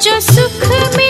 जो सुख में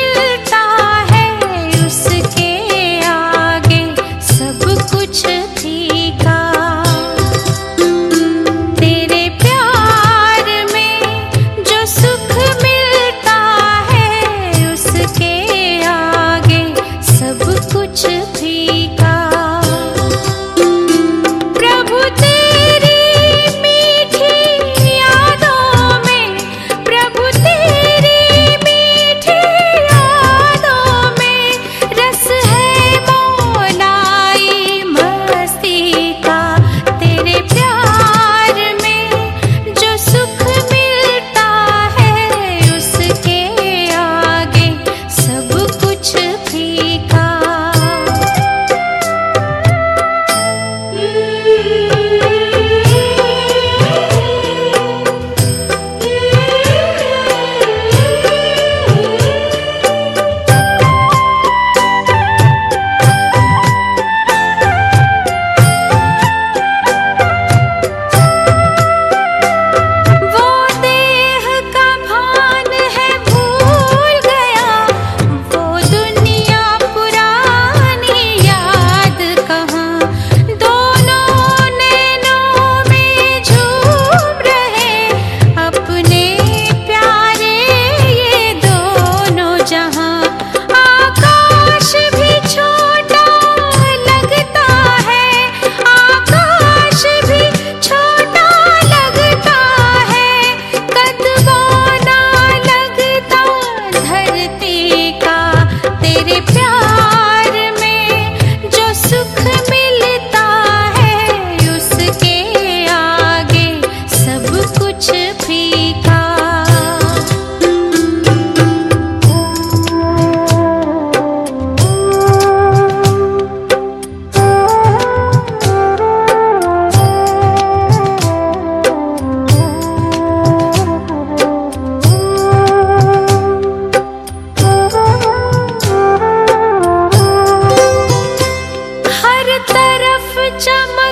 तरफ चमक